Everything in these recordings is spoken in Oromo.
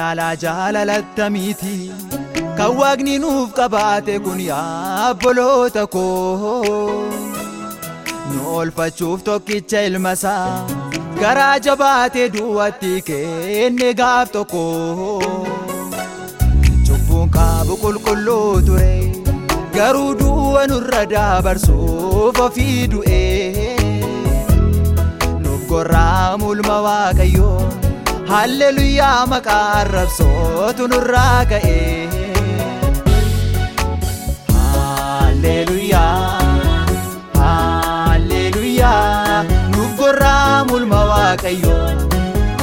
caalaa jaalalattamiiti kan waaqni nuuf qabaate kun yaabboloota koo. Nu oolfachuuf tokkicha ilma isaa garaa jabaatee duwwatti kenne gaaf tokko. Cubbuun qabu qulqulluu ture garuu du'a nurra dabarsuuf ofii du'ee. Nuuf gorraa mulma waaqayyoo halleluyaa maqaa arrabsootu nurraa ka'ee halleluyaa halleluyaa nuuf gorraa mulma waaqayyoo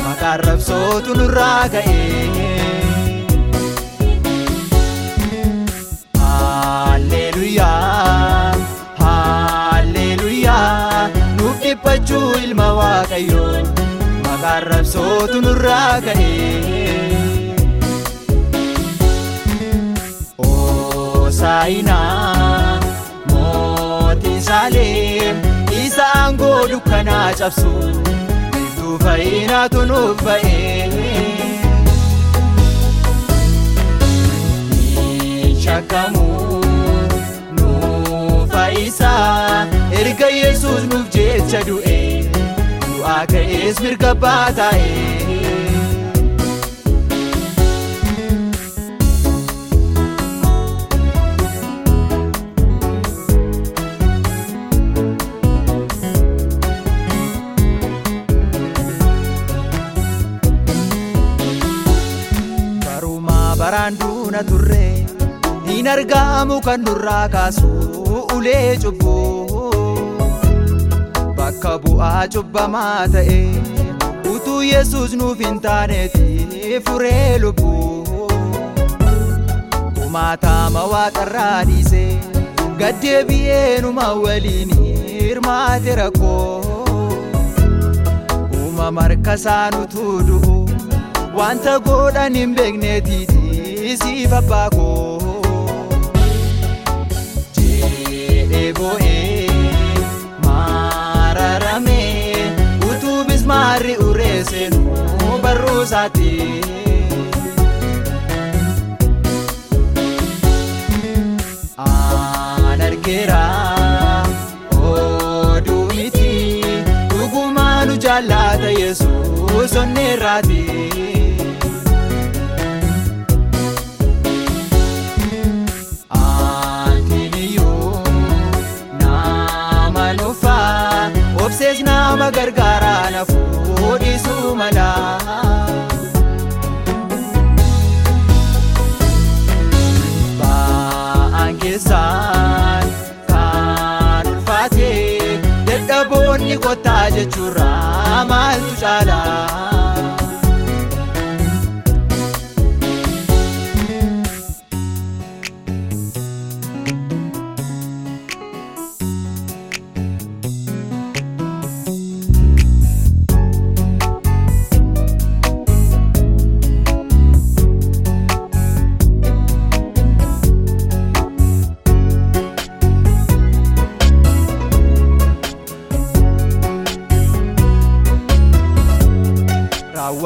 maqaa arrabsootu nurraa ka'ee Halleluyaa, Halleluyaa, nuuf dhiphachuu ilma waaqayyoo arrabsootu nurraa ka'ee. Hoosaayinaa mootii Saaleem isa aangoo dukkanaa cabsu biiftuu fayyinaatu nuuf ba'ee. Mirga baataa'e. Barumaa baraan duuna turre. hin argamu kan nurraa kaasu ulee cubbuu bakka bu'aa cubbamaa ta'e utuu yesus nuuf hin taaneeti furee lubbuu kumaatama waaqarraa dhiise gaddeebi'ee numa waliin hirmaate rakkoo uumama harkasaa nutuu du'u wanta godhan hin beekneetiiti siif abbaa koo. bo'ee barruusaati. Aan argeera oduu miti dhugumaanu jaallata yesuus onneerraati. obsees nama gargaaraa jechuurraa maaltu caala.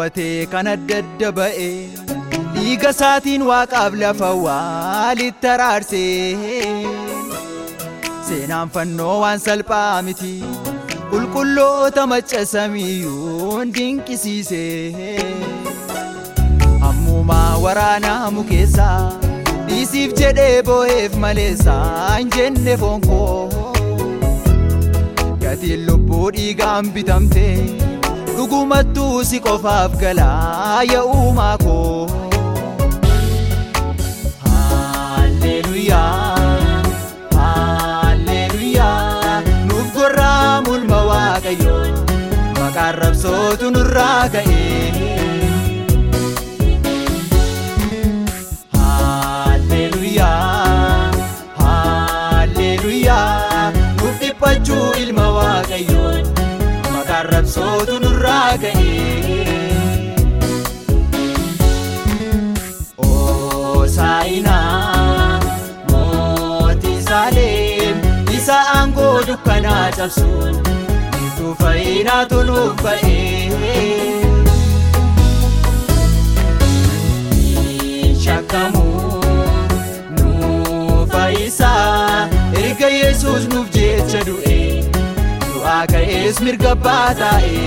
Raawwatee kan adda adda ba'e dhiiga isaatiin waaqaaf lafa walitti araarse seenaan fannoo waan salphaa miti qulqulloota macca samiyyuun dinqisiise ammumaa waraanamu keessaa dhiisiif jedhee boo'eef maleessaa hin jenne foon koo gatiin lubbuu dhiigaan bitamtee. Dhugumattuu si qofaaf galaa ya'uumaa koo. Haalleluyaa, haalleluyaa, nuuf gorraa mulma waaqayyoo maqaan rabsootu nurraa ka'ee. Nurraa ka'ee. Hoosaayinaa mootii Saaleem isa aangoo dukkanaa cabsu biiftuu fayyinaatu nuuf ba'ee. shakkamu nu fayyisa erga yesus nuuf jecha du'e du'aa ka'ees mirga abbaa taa'e